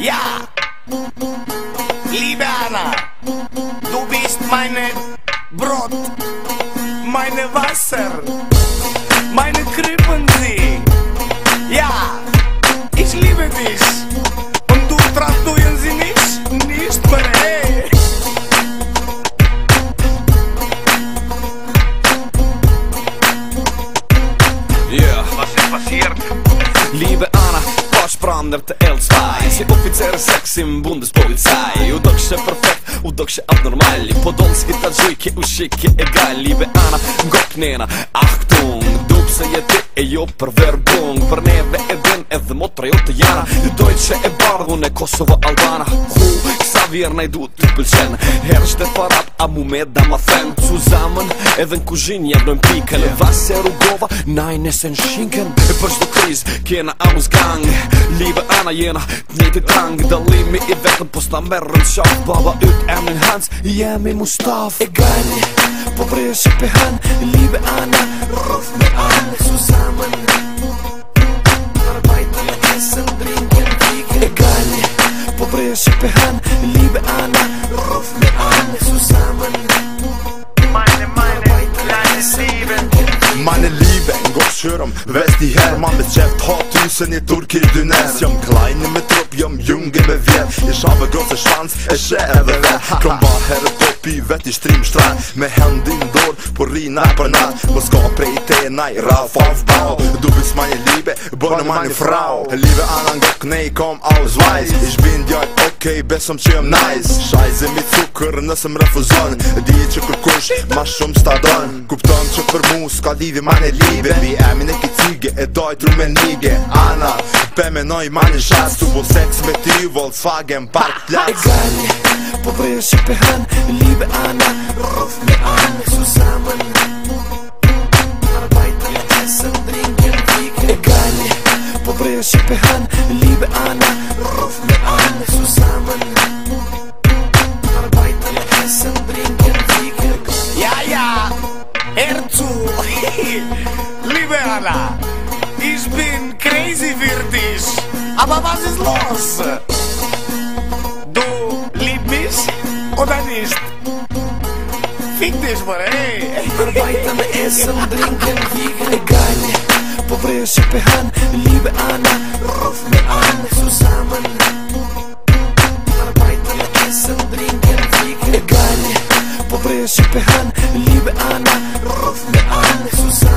Ja, liebe Anna, du bist meine Brot, meine Wasser. prandër të El Spy Si oficer seksi më policaj U do perfekt, u do kështë abnormali Po dollë s'ki ta gjujke, u shikje e gali Be ana, ngok njena, ah këtung Dup se jeti e jo për verbung Për neve e din edhe motra jo të jana Dhe e bardun e Kosovo Albana Vjerëna i du t'y pëlqen Herështë e farat Amu me damafen Tuzamën Edhe n'kushin Jedhë në n'pik Këllë vasër u gova Naj nësën shinkën Përshtu kriz Kena amu gang Live ana jena Nëjtë i rang Da limi i vetën Po stamërën Shafë baba Ytë emën hans Jemi mustaf E gani Po bërë shëpëj han Live ana Rof me an Tuzamën Arbajtë me esën shërëm Ves një herë ma me qëft Ha ty se një turki dynes Jëm klajni me trup, jëm jungi me vjet Një shabë gëzë e shpans e shë e dhe vet Këm ba herë të pi shtrim shtran Me hendin dorë, por rina për na Më ka prej te naj, ra fa fbao Dubi ma një libe, bërë në ma një frau Live anë nga këne i kom all zvajz I shbin djojt Okay, besom që jëm nice Shajze mi cukër nëse më refuzon Dije që kërkush ma shumë s'ta don Kuptan që për mu s'ka divi ma në libe Bi e femine ki cige E dojtru me nige Ana, peme no i mani shas Tu bo seks me ty, Volkswagen Park Plac E gali, po vrejo shipe hën Libe Ana, rrëf me anë Su samën Arbajta me tesën, drinken, viken E gali, po vrejo shipe hën Libe Ana, rrëf me anë Su liebe Anna. Ich bin crazy für dich. Aber was ist los? Du lieb mich oder nicht? Fick dich, Mann, ey. Arbeiten, essen, trinken, wiegen, egal. Wo po wir uns schippen haben, liebe Anna, ruf mir an. Zusammen. Arbeiten, essen, trinken, wiegen, egal. Wo po wir uns schippen haben, liebe Anna, ruf mir an. Zusammen.